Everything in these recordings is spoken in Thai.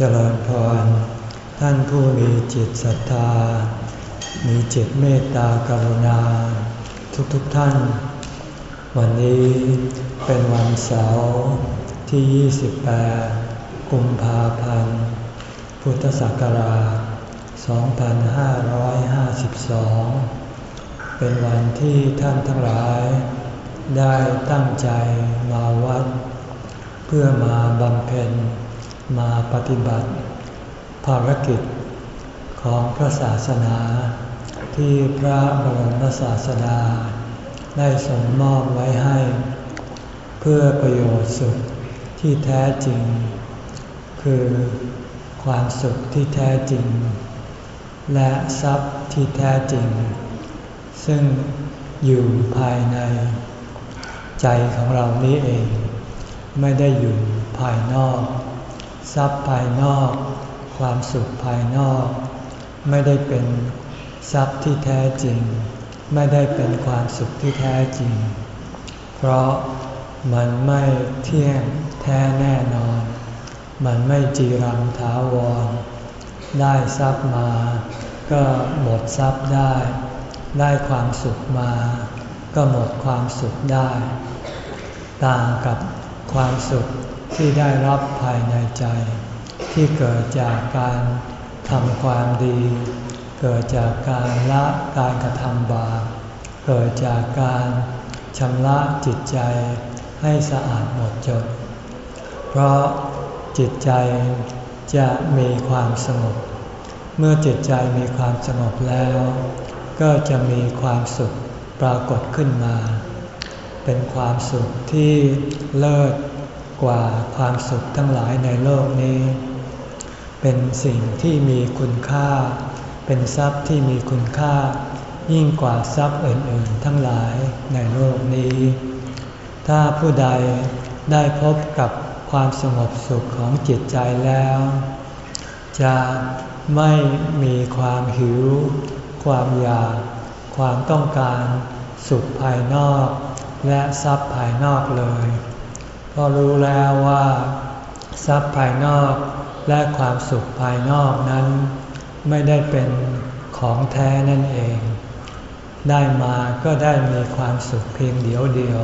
เจริญพร ท่านผู้มีจิตศรัทธา มีจิตเมตตากรุณา ทุกๆทท่าน วันนี้เป็นวันเสาร์ที่ 28 กุมภาพันธ์ พุทธศักราช 2552 เป็นวันที่ท่านทั้งหลาย ได้ตั้งใจมาวัด เพื่อมาบำเพ็ญ มาปฏิบัติ ภารกิจของพระศาสนา ที่พระบรมศาสดา ได้ส่งมอบไว้ให้ เพื่อประโยชน์สุขที่แท้จริง คือความสุขที่แท้จริง และทรัพย์ที่แท้จริง ซึ่งอยู่ภายใน ใจของเรานี้เอง ไม่ได้อยู่ภายนอก ทรัพย์ภายนอก ความสุขภายนอก ไม่ได้เป็นทรัพย์ที่แท้จริง ไม่ได้เป็นความสุขที่แท้จริง เพราะมันไม่เที่ยงแท้แน่นอน มันไม่จีรังถาวร ได้ทรัพย์มา ก็หมดทรัพย์ได้ ได้ความสุขมา ก็หมดความสุขได้ ต่างกับความสุข ที่ได้รับภายในใจ ที่เกิดจากการทำความดี เกิดจากการละการกระทำบาปเกิดจากการชำระจิตใจให้สะอาดหมดจด เพราะจิตใจจะมีความสงบ เมื่อจิตใจมีความสงบแล้ว ก็จะมีความสุขปรากฏขึ้นมา เป็นความสุขที่เลิศ กว่าความสุขทั้งหลายในโลกนี้ เป็นสิ่งที่มีคุณค่า เป็นทรัพย์ที่มีคุณค่า ยิ่งกว่าทรัพย์อื่นๆ ทั้งหลายในโลกนี้ ถ้าผู้ใดได้พบกับความสงบสุขของจิตใจแล้ว จะไม่มีความหิว ความอยาก ความต้องการสุขภายนอก และทรัพย์ภายนอกเลย พอรู้แล้วว่า ทรัพย์ภายนอกและความสุขภายนอกนั้น ไม่ได้เป็นของแท้นั่นเอง ได้มาก็ได้มีความสุขเพียงเดียวเดียว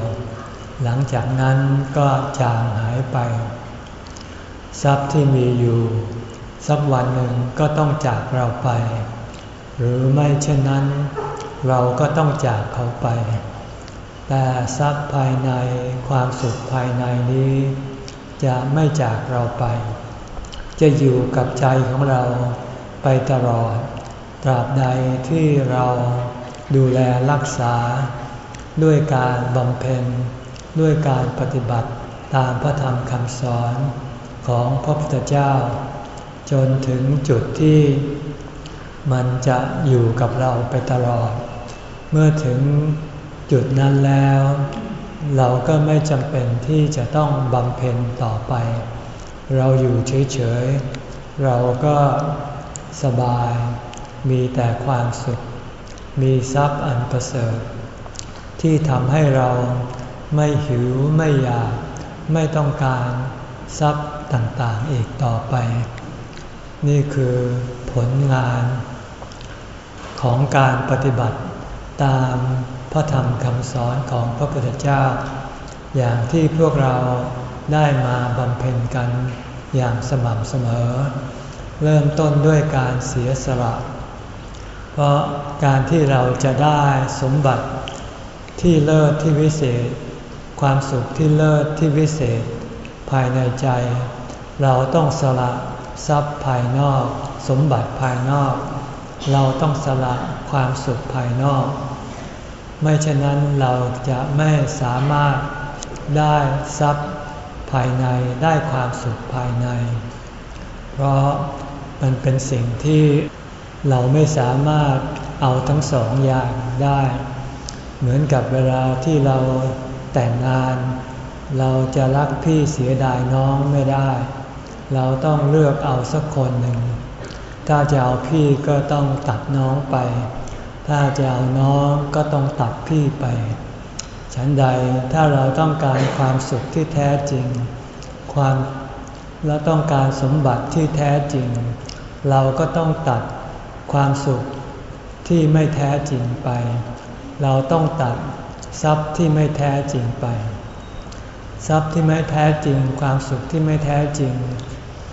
หลังจากนั้นก็จางหายไป ทรัพย์ที่มีอยู่ สักวันหนึ่งก็ต้องจากเราไป หรือไม่เช่นนั้น เราก็ต้องจากเขาไป แต่ทรัพย์ภายในความสุขภายในนี้ จะไม่จากเราไป จะอยู่กับใจของเราไปตลอด ตราบใดที่เราดูแลรักษา ด้วยการบำเพ็ญ ด้วยการปฏิบัติตามพระธรรมคำสอนของพระพุทธเจ้า จนถึงจุดที่ มันจะอยู่กับเราไปตลอด เมื่อถึง จุดนั้นแล้ว เราก็ไม่จำเป็นที่จะต้องบำเพ็ญต่อไป เราอยู่เฉยๆ เราก็สบาย มีแต่ความสุข มีทรัพย์อันประเสริฐ ที่ทำให้เราไม่หิวไม่อยาก ไม่ต้องการทรัพย์ต่างๆอีกต่อไป นี่คือผลงานของการปฏิบัติตาม พระธรรมคำสอนของพระพุทธเจ้า อย่างที่พวกเราได้มาบำเพ็ญกันอย่างสม่ำเสมอ เริ่มต้นด้วยการเสียสละ เพราะการที่เราจะได้สมบัติที่เลิศที่วิเศษ ความสุขที่เลิศที่วิเศษ ภายในใจ เราต้องสละทรัพย์ภายนอก สมบัติภายนอก เราต้องสละความสุขภายนอก ไม่เช่นนั้นเราจะไม่สามารถได้ทรัพย์ภายในได้ความสุขภายใน เพราะมันเป็นสิ่งที่เราไม่สามารถเอาทั้งสองอย่างได้ เหมือนกับเวลาที่เราแต่งงาน เราจะรักพี่เสียดายน้องไม่ได้ เราต้องเลือกเอาสักคนหนึ่ง ถ้าจะเอาพี่ก็ต้องตัดน้องไป ถ้าจะเอาน้องก็ต้องตัดพี่ไป ฉันใดถ้าเราต้องการความสุขที่แท้จริง ความแล้วต้องการสมบัติที่แท้จริง เราก็ต้องตัดความสุขที่ไม่แท้จริงไป เราต้องตัดทรัพย์ที่ไม่แท้จริงไป ทรัพย์ที่ไม่แท้จริง ความสุขที่ไม่แท้จริง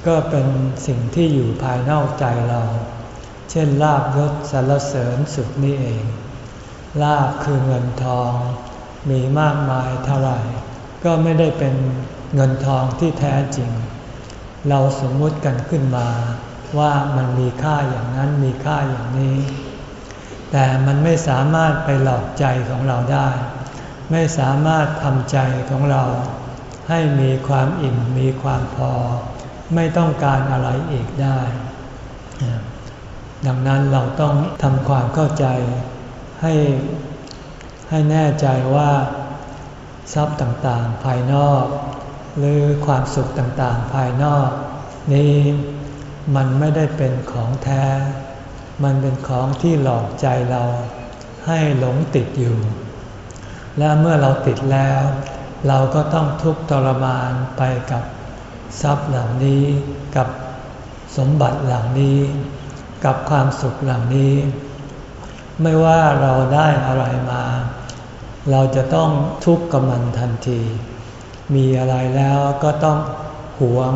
ก็เป็นสิ่งที่อยู่ภายนอกใจเรา เช่นลาบยศสรรเสริญสุขนี่เอง ลาบคือเงินทอง มีมากมายเท่าไหร่ ก็ไม่ได้เป็นเงินทองที่แท้จริง เราสมมุติกันขึ้นมาว่ามันมีค่าอย่างนั้นมีค่าอย่างนี้ แต่มันไม่สามารถไปหลอกใจของเราได้ ไม่สามารถทำใจของเรา ให้มีความอิ่มมีความพอ ไม่ต้องการอะไรอีกได้ ดังนั้นเราต้องทำความเข้าใจให้ให้แน่ใจว่าทรัพย์ต่างๆ ภายนอก หรือความสุขต่างๆ ภายนอก นี้มันไม่ได้เป็นของแท้ มันเป็นของที่หลอกใจเราให้หลงติดอยู่ และเมื่อเราติดแล้ว เราก็ต้องทุกข์ทรมานไปกับทรัพย์เหล่านี้กับสมบัติเหล่านี้ กับความสุขเหล่านี้ ไม่ว่าเราได้อะไรมา เราจะต้องทุกข์กับมันทันที มีอะไรแล้วก็ต้องหวง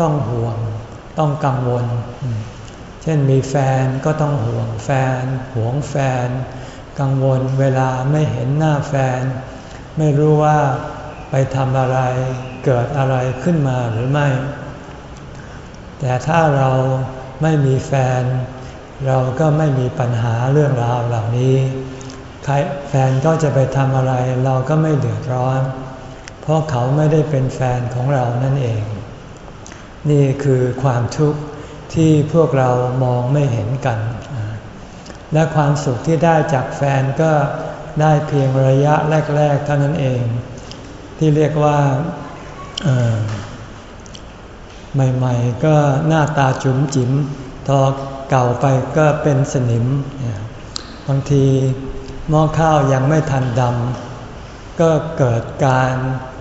ต้องห่วง ต้องกังวล เช่นมีแฟนก็ต้องห่วงแฟนห่วงแฟน กังวลเวลาไม่เห็นหน้าแฟน ไม่รู้ว่าไปทำอะไรเกิดอะไรขึ้นมาหรือไม่ แต่ถ้าเรา ไม่มีแฟน เราก็ไม่มีปัญหาเรื่องราวเหล่านี้ใครแฟนก็จะไปทำอะไรเราก็ไม่เดือดร้อน เพราะเขาไม่ได้เป็นแฟนของเรานั่นเอง นี่คือความทุกข์ที่พวกเรามองไม่เห็นกัน และความสุขที่ได้จากแฟนก็ได้เพียงระยะแรก ๆ เท่านั้นเอง ที่เรียกว่า ใหม่ ๆ ก็หน้าตาจุ๋มจิ๋มทอเก่าไปก็เป็นสนิม บางทีหม้อข้าวยังไม่ทันดำก็เกิดการ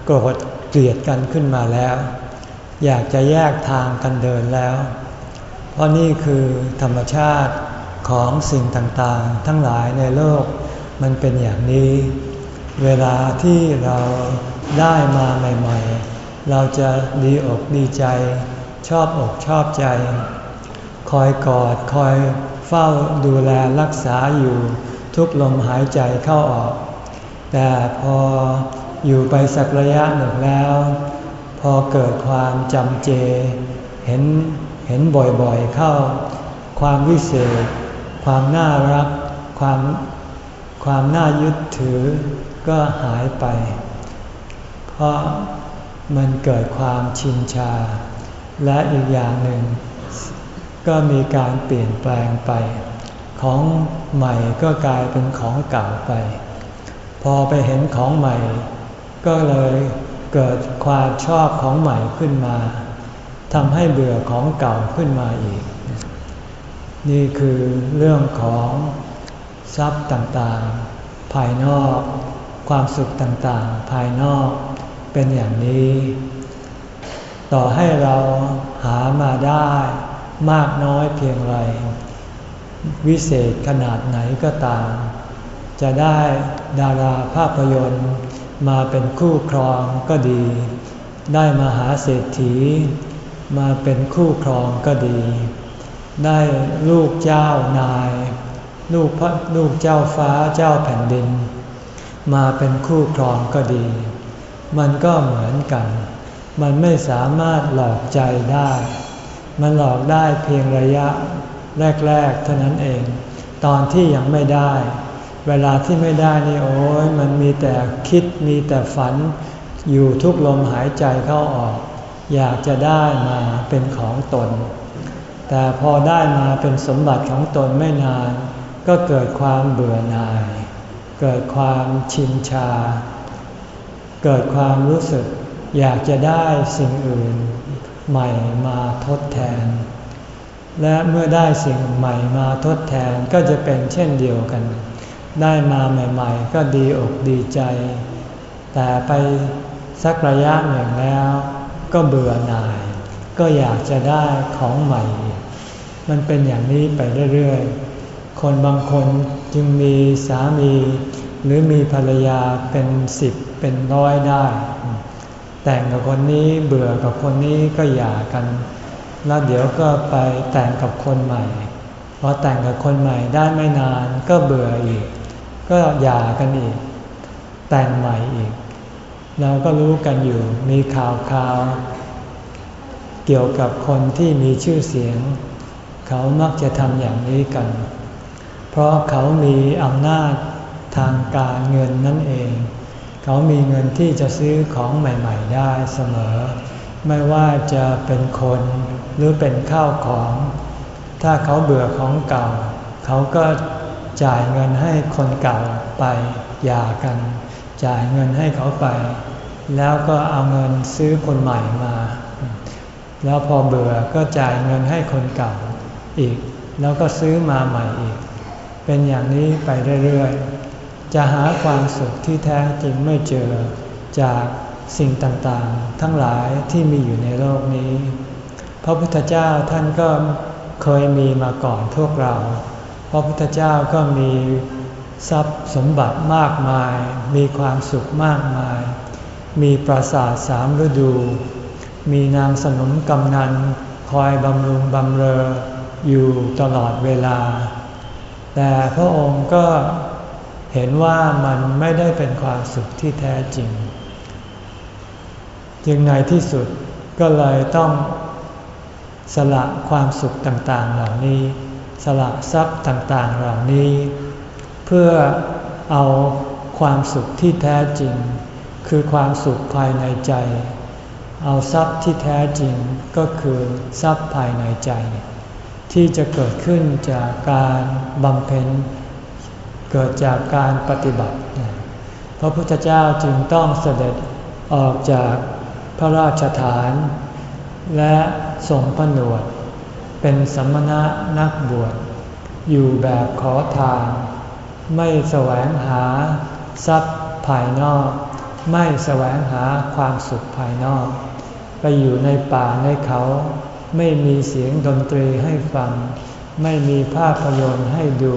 โกรธเกลียดกันขึ้นมาแล้ว อยากจะแยกทางกันเดินแล้ว เพราะนี่คือธรรมชาติของสิ่งต่างๆ ทั้งหลายในโลกมันเป็นอย่างนี้ เวลาที่เราได้มาใหม่ ๆ เราจะดีอกดีใจ ชอบอกชอบใจ คอยกอดคอยเฝ้าดูแลรักษาอยู่ทุกลมหายใจเข้าออก แต่พออยู่ไปสักระยะหนึ่งแล้ว พอเกิดความจำเจ เห็นเห็นบ่อยๆเข้า ความวิเศษ ความน่ารัก ความความน่ายึดถือก็หายไป เพราะ มันเกิดความชินชา และอีกอย่างหนึ่ง ก็มีการเปลี่ยนแปลงไป ของใหม่ก็กลายเป็นของเก่าไป พอไปเห็นของใหม่ ก็เลยเกิดความชอบของใหม่ขึ้นมาทำให้เบื่อของเก่าขึ้นมาอีก นี่คือเรื่องของทรัพย์ต่างๆ ภายนอก ความสุขต่างๆ ภายนอก เป็นอย่างนี้ ต่อให้เราหามาได้มากน้อยเพียงไร วิเศษขนาดไหนก็ตาม จะได้ดาราภาพยนตร์มาเป็นคู่ครองก็ดี ได้มาหาเศรษฐี มาเป็นคู่ครองก็ดี ได้ลูกเจ้านาย ลูกพระลูกเจ้าฟ้าเจ้าแผ่นดิน มาเป็นคู่ครองก็ดี มันก็เหมือนกัน มันไม่สามารถหลอกใจได้ มันหลอกได้เพียงระยะแรกๆเท่านั้นเอง ตอนที่ยังไม่ได้ เวลาที่ไม่ได้นี่โอ้ยมันมีแต่คิดมีแต่ฝัน อยู่ทุกลมหายใจเข้าออก อยากจะได้มาเป็นของตน แต่พอได้มาเป็นสมบัติของตนไม่นาน ก็เกิดความเบื่อหน่าย เกิดความชินชา เกิดความรู้สึกอยากจะได้สิ่งอื่นใหม่มาทดแทน และเมื่อได้สิ่งใหม่มาทดแทนก็จะเป็นเช่นเดียวกัน ได้มาใหม่ ๆ ก็ดีอกดีใจ แต่ไปสักระยะหนึ่งแล้ว ก็เบื่อหน่าย ก็อยากจะได้ของใหม่ มันเป็นอย่างนี้ไปเรื่อยๆ คนบางคนจึงมีสามี หรือมีภรรยาเป็นสิบเป็นร้อยได้ แต่งกับคนนี้เบื่อกับคนนี้ก็หย่ากัน แล้วเดี๋ยวก็ไปแต่งกับคนใหม่พอแต่งกับคนใหม่ได้ไม่นานก็เบื่ออีก ก็หย่ากันอีก แต่งใหม่อีก เราก็รู้กันอยู่มีข่าวข่าวเกี่ยวกับคนที่มีชื่อเสียง เขามักจะทำอย่างนี้กัน เพราะเขามีอำนาจ ทางการเงินนั่นเอง เขามีเงินที่จะซื้อของใหม่ ๆ ได้เสมอ ไม่ว่าจะเป็นคนหรือเป็นข้าวของ ถ้าเขาเบื่อของเก่า เขาก็จ่ายเงินให้คนเก่าไปหย่ากัน จ่ายเงินให้เขาไป แล้วก็เอาเงินซื้อคนใหม่มา แล้วพอเบื่อก็จ่ายเงินให้คนเก่าอีก แล้วก็ซื้อมาใหม่อีก เป็นอย่างนี้ไปเรื่อยๆ จะหาความสุขที่แท้จริงไม่เจอจากสิ่งต่างๆ ทั้งหลายที่มีอยู่ในโลกนี้ พระพุทธเจ้าท่านก็เคยมีมาก่อนพวกเรา พระพุทธเจ้าก็มีทรัพย์สมบัติมากมาย มีความสุขมากมาย มีปราสาทสามฤดู มีนางสนมกำนันคอยบำรุงบำเรออยู่ตลอดเวลา แต่พระองค์ก็ เห็นว่ามันไม่ได้เป็นความสุขที่แท้จริง จึงในที่สุดก็เลยต้องสละความสุขต่างๆเหล่านี้ สละทรัพย์ต่างๆเหล่านี้ เพื่อเอาความสุขที่แท้จริง คือความสุขภายในใจ เอาทรัพย์ที่แท้จริงก็คือทรัพย์ภายในใจ ที่จะเกิดขึ้นจากการบำเพ็ญ เกิดจากการปฏิบัติ พระพุทธเจ้าจึงต้องเสด็จออกจากพระราชฐาน และส่งผนวด เป็นสมณะนักบวช อยู่แบบขอทาน ไม่แสวงหาทรัพย์ภายนอก ไม่แสวงหาความสุขภายนอก ไปอยู่ในป่าในเขา ไม่มีเสียงดนตรีให้ฟัง ไม่มีภาพยนตร์ให้ดู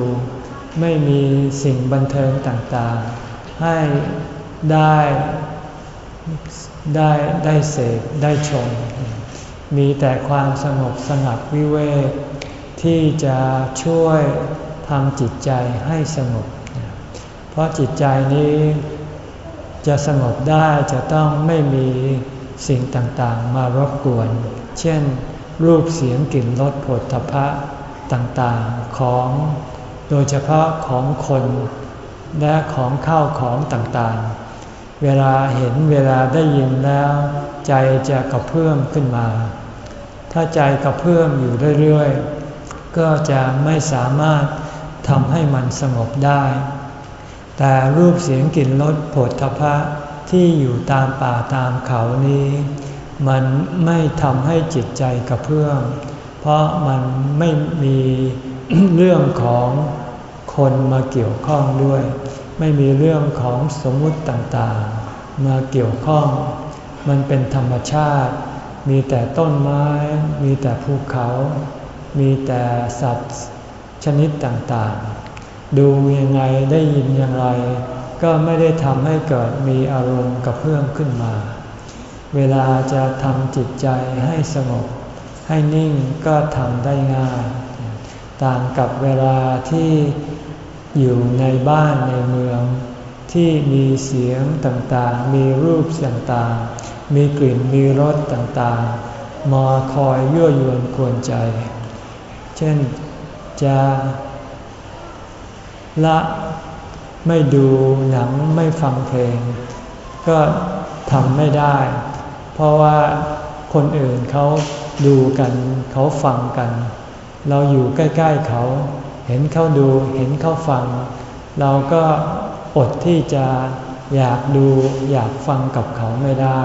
ไม่มีสิ่งบันเทิงต่างๆ ให้ได้ได้ได้เสพได้ชม มีแต่ความสงบสงัดวิเวกที่จะช่วยทำจิตใจให้สงบ เพราะจิตใจนี้จะสงบได้จะต้องไม่มีสิ่งต่างๆ มารบกวน เช่น รูปเสียงกลิ่นรสผลทพะต่างๆของ โดยเฉพาะของคนและของข้าวของต่างๆ เวลาเห็นเวลาได้ยินแล้ว ใจจะกระเพื่อมขึ้นมา ถ้าใจกระเพื่อมอยู่เรื่อยๆ ก็จะไม่สามารถทำให้มันสงบได้ แต่รูปเสียงกลิ่นรสผลทพะที่อยู่ตามป่าตามเขานี้ มันไม่ทำให้จิตใจกระเพื่อมเพราะมันไม่มี เรื่องของคนมาเกี่ยวข้องด้วย ไม่มีเรื่องของสมมุติต่างๆ มาเกี่ยวข้อง มันเป็นธรรมชาติ มีแต่ต้นไม้ มีแต่ภูเขา มีแต่สัตว์ชนิดต่างๆ ดูยังไงได้ยินอย่างไร ก็ไม่ได้ทำให้เกิดมีอารมณ์กระเพื่อมขึ้นมา เวลาจะทำจิตใจให้สงบให้นิ่งก็ทำได้ง่าย ต่างกับเวลาที่อยู่ในบ้านในเมือง ที่มีเสียงต่างๆ มีรูปต่างๆ มีกลิ่นมีรสต่างๆ มาคอยยั่วยวนกวนใจ เช่นจะละไม่ดูหนังไม่ฟังเพลง ก็ทำไม่ได้ เพราะว่าคนอื่นเขาดูกันเขาฟังกัน เราอยู่ใกล้ ๆเขา เห็นเขาดู เห็นเขาฟัง เราก็อดที่จะอยากดูอยากฟังกับเขาไม่ได้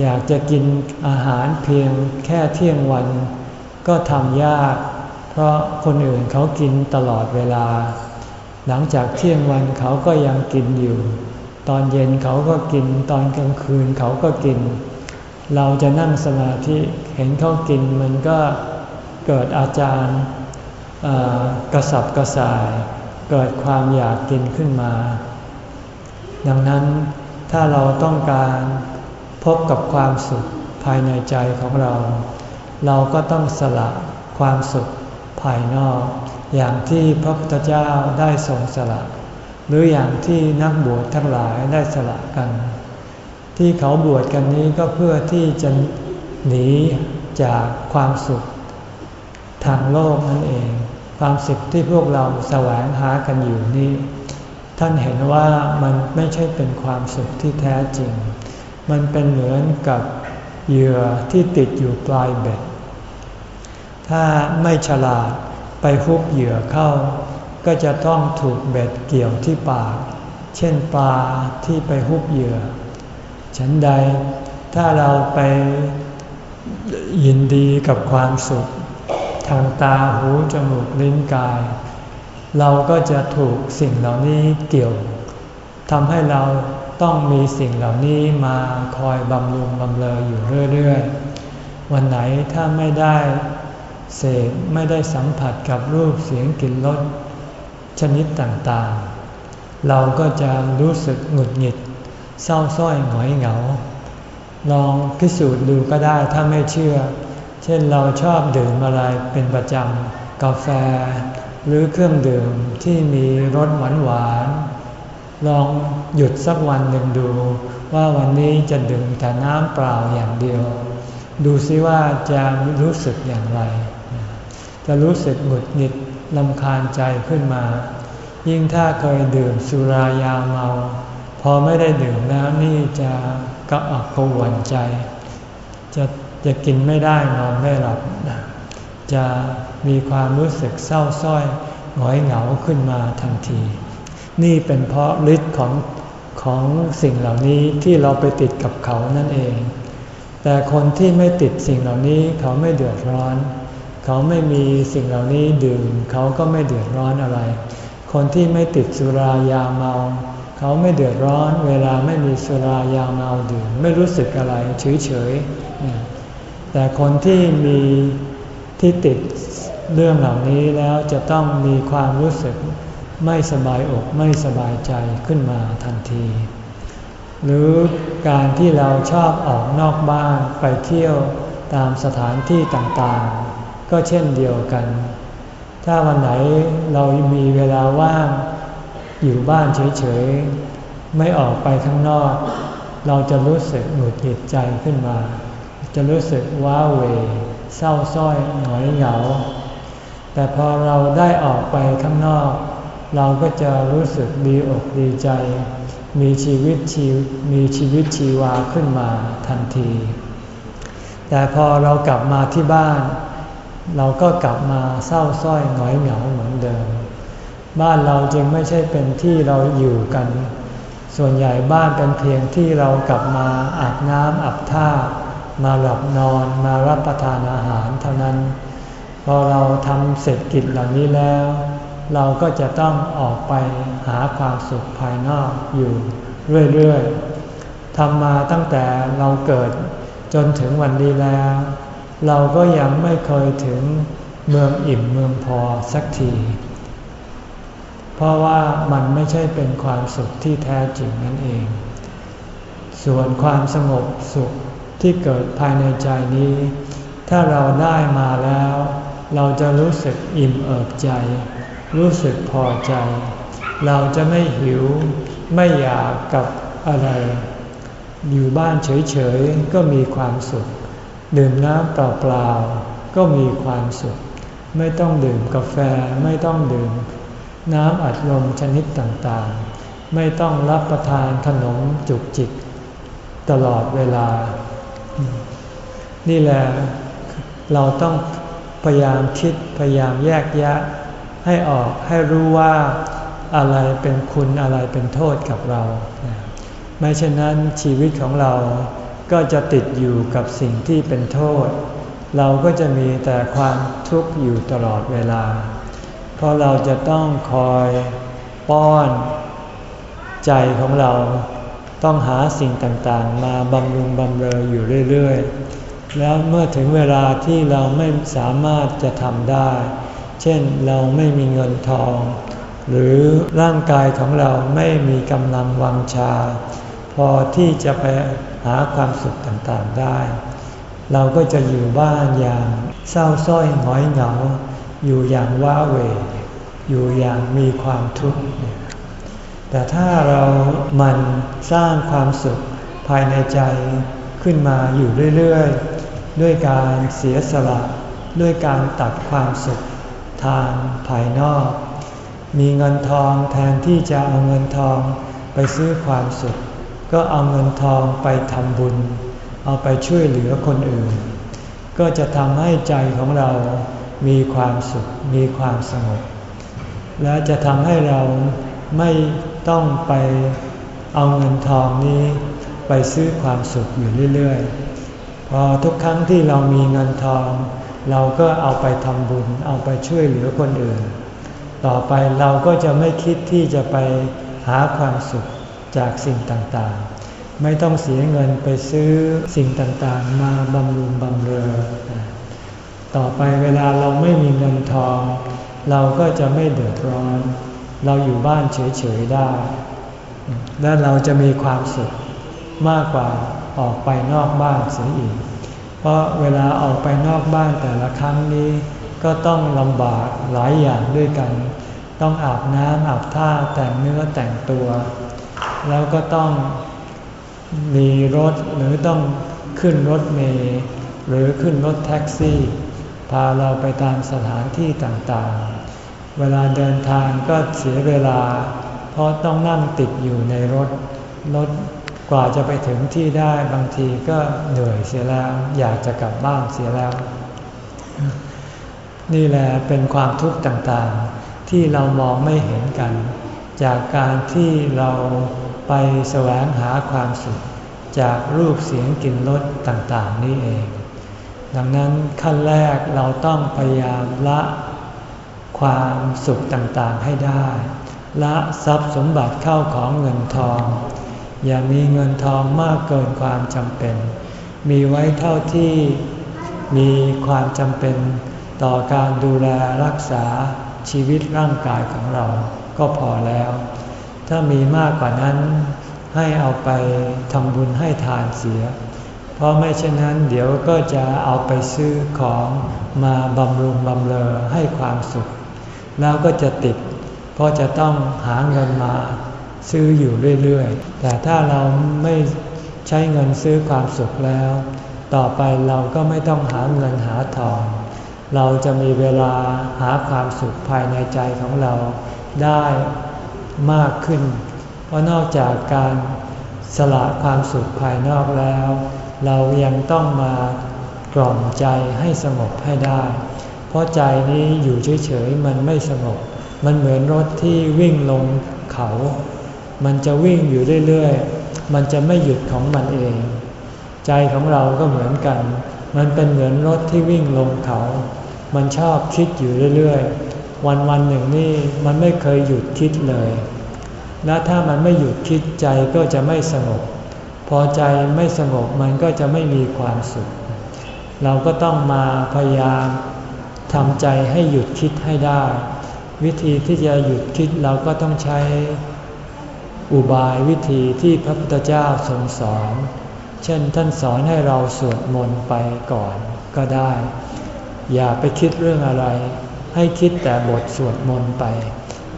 อยากจะกินอาหารเพียงแค่เที่ยงวัน ก็ทำยาก เพราะคนอื่นเขากินตลอดเวลา หลังจากเที่ยงวันเขาก็ยังกินอยู่ ตอนเย็นเขาก็กิน ตอนกลางคืนเขาก็กิน เราจะนั่งสมาธิเห็นเขากินมันก็ เกิดอาจารย์กระสับกระส่าย เกิดความอยากกินขึ้นมา ดังนั้นถ้าเราต้องการพบกับความสุขภายในใจของเรา เราก็ต้องสละความสุขภายนอก อย่างที่พระพุทธเจ้าได้ทรงสละ หรืออย่างที่นักบวชทั้งหลายได้สละกัน ที่เขาบวชกันนี้ก็เพื่อที่จะหนีจากความสุข ทางโลกนั่นเอง ความสุขที่พวกเราแสวงหากันอยู่นี้ท่านเห็นว่ามันไม่ใช่เป็นความสุขที่แท้จริง มันเป็นเหมือนกับเหยื่อที่ติดอยู่ปลายเบ็ด ถ้าไม่ฉลาดไปฮุบเหยื่อเข้า ก็จะต้องถูกเบ็ดเกี่ยวที่ปาก เช่นปลาที่ไปฮุบเหยื่อ ฉันใดถ้าเราไปยินดีกับความสุข ทางตาหูจมูกลิ้นกาย เราก็จะถูกสิ่งเหล่านี้เกี่ยวทำให้เราต้องมีสิ่งเหล่านี้มาคอยบำรุงบำเรออยู่เรื่อยๆ วันไหนถ้าไม่ได้เสพไม่ได้สัมผัสกับรูปเสียงกลิ่นรสชนิดต่างๆ เราก็จะรู้สึกหงุดหงิด เศร้าส้อยหงอยเหงา ลองพิสูจน์ดูก็ได้ถ้าไม่เชื่อ เช่นเราชอบดื่มอะไรเป็นประจำกาแฟ หรือเครื่องดื่มที่มีรสหวานหวานลองหยุดสักวันหนึ่งดู ว่าวันนี้จะดื่มแต่น้ำเปล่าอย่างเดียว ดูซิว่าจะรู้สึกอย่างไร จะรู้สึกหงุดหงิดลำคาญใจขึ้นมา ยิ่งถ้าเคยดื่มสุรายาเมา พอไม่ได้ดื่มแล้วนี่จะกระอักกระวนใจ จะ จะกินไม่ได้นอนไม่หลับ จะมีความรู้สึกเศร้าส้อยหงอยเหงาขึ้นมาทันที นี่เป็นเพราะฤทธิ์ของของสิ่งเหล่านี้ที่เราไปติดกับเขานั่นเอง แต่คนที่ไม่ติดสิ่งเหล่านี้เขาไม่เดือดร้อน เขาไม่มีสิ่งเหล่านี้ดื่ม เขาก็ไม่เดือดร้อนอะไร คนที่ไม่ติดสุรายาเมา เขาไม่เดือดร้อน เวลาไม่มีสุรายาเมาดื่ม ไม่รู้สึกอะไรเฉยๆ แต่คนที่มีที่ติดเรื่องเหล่านี้แล้วจะต้องมีความรู้สึกไม่สบายอกไม่สบายใจขึ้นมาทันที หรือการที่เราชอบออกนอกบ้านไปเที่ยวตามสถานที่ต่างๆ ก็เช่นเดียวกัน ถ้าวันไหนเรามีเวลาว่างอยู่บ้านเฉยๆ ไม่ออกไปข้างนอก เราจะรู้สึกหงุดหงิดใจขึ้นมา จะรู้สึกว้าเหวเศร้าส้อยหงอยเหงา แต่พอเราได้ออกไปข้างนอก เราก็จะรู้สึกดีอกดีใจ มีชีวิตชีมีชีวิตชีวาขึ้นมาทันที แต่พอเรากลับมาที่บ้าน เราก็กลับมาเศร้าส้อยหงอยเหงาเหมือนเดิม บ้านเราจึงไม่ใช่เป็นที่เราอยู่กัน ส่วนใหญ่บ้านเป็นเพียงที่เรากลับมาอาบน้ำอาบท่า มาหลับนอนมารับประทานอาหารเท่านั้น พอเราทำเสร็จกิจเหล่านี้แล้ว เราก็จะต้องออกไปหาความสุขภายนอกอยู่เรื่อยๆทำมาตั้งแต่เราเกิดจนถึงวันนี้แล้ว เราก็ยังไม่เคยถึงเมืองอิ่มเมืองพอสักที เพราะว่ามันไม่ใช่เป็นความสุขที่แท้จริงนั่นเอง ส่วนความสงบสุข ที่เกิดภายในใจนี้ ถ้าเราได้มาแล้ว เราจะรู้สึกอิ่มเอิบใจ รู้สึกพอใจ เราจะไม่หิวไม่อยากกับอะไร อยู่บ้านเฉยๆ ก็มีความสุข ดื่มน้ำเปล่าๆ ก็มีความสุข ไม่ต้องดื่มกาแฟไม่ต้องดื่ม น้ำอัดลมชนิดต่างๆ ไม่ต้องรับประทานขนมจุกจิก ตลอดเวลา นี่แหละเราต้องพยายามคิดพยายามแยกแยะให้ออกให้รู้ว่าอะไรเป็นคุณอะไรเป็นโทษกับเรา ไม่เช่นนั้นชีวิตของเราก็จะติดอยู่กับสิ่งที่เป็นโทษ เราก็จะมีแต่ความทุกข์อยู่ตลอดเวลา เพราะเราจะต้องคอยป้อนใจของเรา ต้องหาสิ่งต่างๆ มาบำรุงบำเรออยู่เรื่อยๆ แล้วเมื่อถึงเวลาที่เราไม่สามารถจะทำได้ เช่นเราไม่มีเงินทอง หรือร่างกายของเราไม่มีกำลังวังชา พอที่จะไปหาความสุขต่างๆได้ เราก็จะอยู่บ้านอย่างเศร้าส้อยหงอยเหงา อยู่อย่างว้าเหวอยู่อย่างมีความทุกข์ แต่ถ้าเรามันสร้างความสุขภายในใจขึ้นมาอยู่เรื่อยๆ ด้วยการเสียสละ ด้วยการตัดความสุขทางภายนอก มีเงินทองแทนที่จะเอาเงินทองไปซื้อความสุข ก็เอาเงินทองไปทำบุญ เอาไปช่วยเหลือคนอื่น ก็จะทำให้ใจของเรามีความสุข มีความสงบ และจะทำให้เรา ไม่ต้องไปเอาเงินทองนี้ไปซื้อความสุขอยู่เรื่อยๆ พอทุกครั้งที่เรามีเงินทอง เราก็เอาไปทำบุญ เอาไปช่วยเหลือคนอื่น ต่อไปเราก็จะไม่คิดที่จะไปหาความสุขจากสิ่งต่างๆ ไม่ต้องเสียเงินไปซื้อสิ่งต่างๆ มาบำรุงบำเรอ ต่อไปเวลาเราไม่มีเงินทอง เราก็จะไม่เดือดร้อน เราอยู่บ้านเฉยๆได้ และเราจะมีความสุขมากกว่าออกไปนอกบ้านเสียอีก เพราะเวลาออกไปนอกบ้านแต่ละครั้งนี้ก็ต้องลำบากหลายอย่างด้วยกัน ต้องอาบน้ำอาบท่าแต่งเนื้อแต่งตัว แล้วก็ต้องมีรถหรือต้องขึ้นรถเมล์หรือขึ้นรถแท็กซี่ พาเราไปตามสถานที่ต่างๆ เวลาเดินทางก็เสียเวลา เพราะต้องนั่งติดอยู่ในรถ รถกว่าจะไปถึงที่ได้บางทีก็เหนื่อยเสียแล้ว อยากจะกลับบ้านเสียแล้ว นี่แหละเป็นความทุกข์ต่างๆ ที่เรามองไม่เห็นกัน จากการที่เราไปแสวงหาความสุข จากรูปเสียงกลิ่นรสต่างๆ นี่เอง ดังนั้นขั้นแรกเราต้องพยายามละ ความสุขต่างๆให้ได้ ละทรัพย์สมบัติเข้าของเงินทอง อย่ามีเงินทองมากเกินความจำเป็น มีไว้เท่าที่มีความจำเป็นต่อการดูแลรักษาชีวิตร่างกายของเราก็พอแล้ว ถ้ามีมากกว่านั้นให้เอาไปทำบุญให้ทานเสีย เพราะไม่เช่นนั้นเดี๋ยวก็จะเอาไปซื้อของมาบำรุงบำเรอให้ความสุข แล้วก็จะติด เพราะจะต้องหาเงินมาซื้ออยู่เรื่อยๆ แต่ถ้าเราไม่ใช้เงินซื้อความสุขแล้ว ต่อไปเราก็ไม่ต้องหาเงินหาทอง เราจะมีเวลาหาความสุขภายในใจของเราได้มากขึ้น เพราะนอกจากการสละความสุขภายนอกแล้ว เรายังต้องมากล่อมใจให้สงบให้ได้ เพราะใจนี้อยู่เฉยๆมันไม่สงบ มันเหมือนรถที่วิ่งลงเขา มันจะวิ่งอยู่เรื่อยๆ มันจะไม่หยุดของมันเอง ใจของเราก็เหมือนกัน มันเป็นเหมือนรถที่วิ่งลงเขา มันชอบคิดอยู่เรื่อยๆ วันวันหนึ่งนี่มันไม่เคยหยุดคิดเลย และถ้ามันไม่หยุดคิดใจก็จะไม่สงบ พอใจไม่สงบมันก็จะไม่มีความสุข เราก็ต้องมาพยายาม ทำใจให้หยุดคิดให้ได้ วิธีที่จะหยุดคิดเราก็ต้องใช้อุบายวิธีที่พระพุทธเจ้าทรงสอน เช่นท่านสอนให้เราสวดมนต์ไปก่อนก็ได้ อย่าไปคิดเรื่องอะไร ให้คิดแต่บทสวดมนต์ไป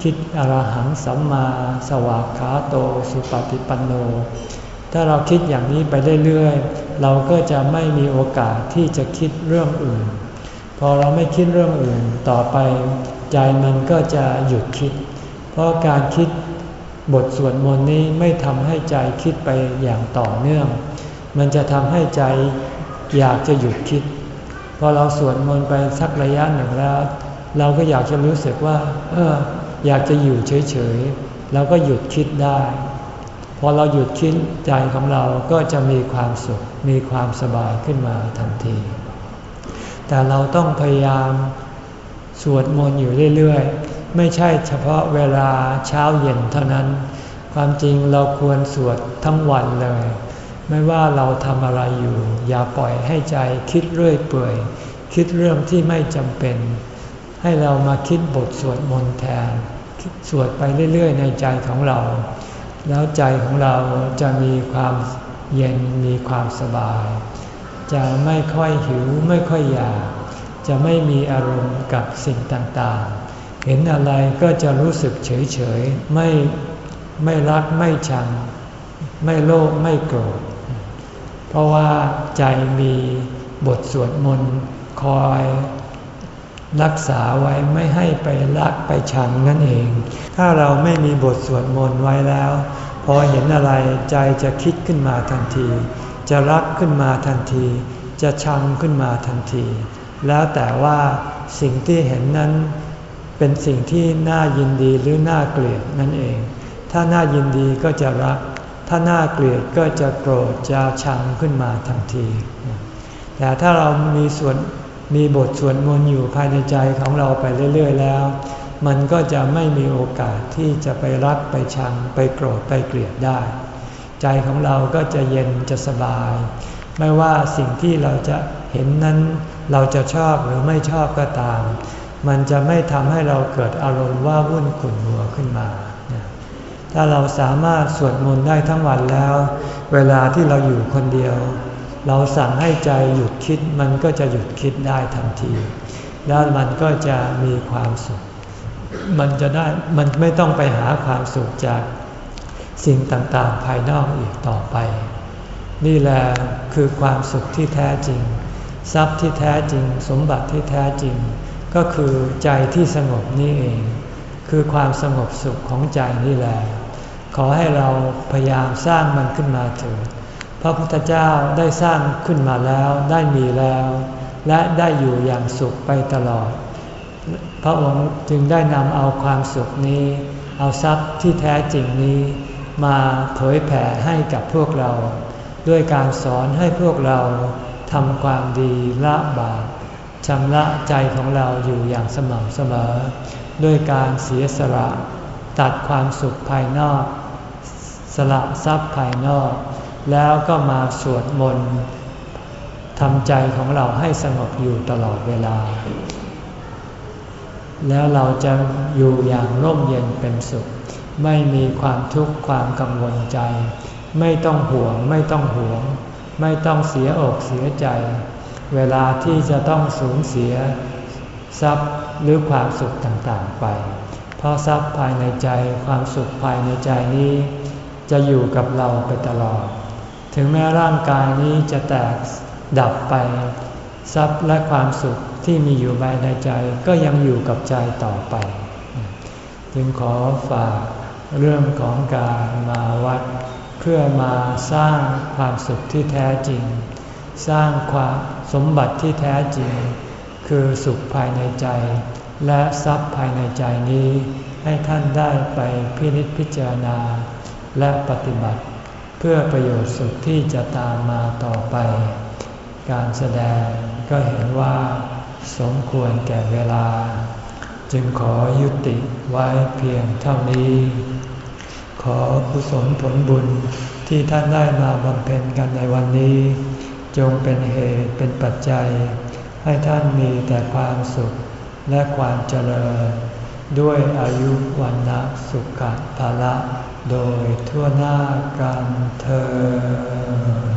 คิดอรหังสัมมาสวากขาโตสุปฏิปันโน ถ้าเราคิดอย่างนี้ไปเรื่อยๆ เราก็จะไม่มีโอกาสที่จะคิดเรื่องอื่น พอเราไม่คิดเรื่องอื่นต่อไปใจมันก็จะหยุดคิด เพราะการคิดบทสวดมนต์นี้ไม่ทำให้ใจคิดไปอย่างต่อเนื่อง มันจะทำให้ใจอยากจะหยุดคิด พอเราสวดมนต์ไปสักระยะหนึ่งแล้ว เราก็อยากจะรู้สึกว่า เออ อยากจะอยู่เฉยๆ เราก็หยุดคิดได้ พอเราหยุดคิดใจของเราก็จะมีความสุข มีความสบายขึ้นมาทันที แต่เราต้องพยายามสวดมนต์อยู่เรื่อยๆ ไม่ใช่เฉพาะเวลาเช้าเย็นเท่านั้น ความจริงเราควรสวดทั้งวันเลย ไม่ว่าเราทำอะไรอยู่ อย่าปล่อยให้ใจคิดเรื่อยเปื่อย คิดเรื่องที่ไม่จำเป็น ให้เรามาคิดบทสวดมนต์แทน สวดไปเรื่อยๆ ในใจของเรา แล้วใจของเราจะมีความเย็นมีความสบาย จะไม่ค่อยหิวไม่ค่อยอยาก จะไม่มีอารมณ์กับสิ่งต่างๆ เห็นอะไรก็จะรู้สึกเฉยๆ ไม่ไม่รักไม่ชัง ไม่โลภไม่โกรธ เพราะว่าใจมีบทสวดมนต์คอยรักษาไว้ไม่ให้ไปรักไปชังนั่นเอง ถ้าเราไม่มีบทสวดมนต์ไว้แล้ว พอเห็นอะไรใจจะคิดขึ้นมาทันที จะรักขึ้นมาทันที จะชังขึ้นมาทันที แล้วแต่ว่าสิ่งที่เห็นนั้นเป็นสิ่งที่น่ายินดีหรือน่าเกลียดนั่นเอง ถ้าน่ายินดีก็จะรัก ถ้าน่าเกลียดก็จะโกรธจะชังขึ้นมาทันที แต่ถ้าเรามีส่วนมีบทสวดมนต์อยู่ภายในใจของเราไปเรื่อย ๆ แล้ว มันก็จะไม่มีโอกาสที่จะไปรักไปชังไปโกรธไปเกลียดได้ ใจของเราก็จะเย็นจะสบาย ไม่ว่าสิ่งที่เราจะเห็นนั้นเราจะชอบหรือไม่ชอบก็ตาม มันจะไม่ทำให้เราเกิดอารมณ์ว่าวุ่นขุ่นหัวขึ้นมา ถ้าเราสามารถสวดมนต์ได้ทั้งวันแล้ว เวลาที่เราอยู่คนเดียว เราสั่งให้ใจหยุดคิดมันก็จะหยุดคิดได้ทันที แล้วมันก็จะมีความสุข มันจะได้มันไม่ต้องไปหาความสุขจาก สิ่งต่างๆ ภายนอกอีกต่อไป นี่แหละคือความสุขที่แท้จริง ทรัพย์ที่แท้จริง สมบัติที่แท้จริง ก็คือใจที่สงบนี่เอง คือความสงบสุขของใจนี่แหละขอให้เราพยายามสร้างมันขึ้นมาเถิดพระพุทธเจ้าได้สร้างขึ้นมาแล้วได้มีแล้ว และได้อยู่อย่างสุขไปตลอด พระองค์จึงได้นำเอาความสุขนี้ เอาทรัพย์ที่แท้จริงนี้ มาเผยแผ่ให้กับพวกเรา ด้วยการสอนให้พวกเราทำความดีละบาปชำระใจของเราอยู่อย่างสม่ำเสมอ ด้วยการเสียสละตัดความสุขภายนอก สละทรัพย์ภายนอก แล้วก็มาสวดมนต์ทำใจของเราให้สงบอยู่ตลอดเวลา แล้วเราจะอยู่อย่างร่มเย็นเป็นสุข ไม่มีความทุกข์ความกังวลใจ ไม่ต้องห่วง ไม่ต้องห่วง ไม่ต้องเสียอกเสียใจ เวลาที่จะต้องสูญเสีย ทรัพย์หรือความสุขต่างๆไป เพราะทรัพย์ภายในใจความสุขภายในใจนี้ จะอยู่กับเราไปตลอด ถึงแม้ร่างกายนี้จะแตกดับไป ทรัพย์และความสุขที่มีอยู่ภายในใจก็ยังอยู่กับใจต่อไป จึงขอฝาก เรื่องของการมาวัด เพื่อมาสร้างความสุขที่แท้จริง สร้างความสมบัติที่แท้จริง คือสุขภายในใจ และทรัพย์ภายในใจนี้ ให้ท่านได้ไปพินิจพิจารณา และปฏิบัติ เพื่อประโยชน์สุขที่จะตามมาต่อไป การแสดงก็เห็นว่า สมควรแก่เวลา จึงขอยุติไว้เพียงเท่านี้ ขอกุศลผลบุญที่ท่านได้มาบำเพ็ญกันในวันนี้ จงเป็นเหตุเป็นปัจจัย ให้ท่านมีแต่ความสุขและความเจริญ ด้วยอายุวันนะสุขภาละโดยทั่วหน้ากันเธอ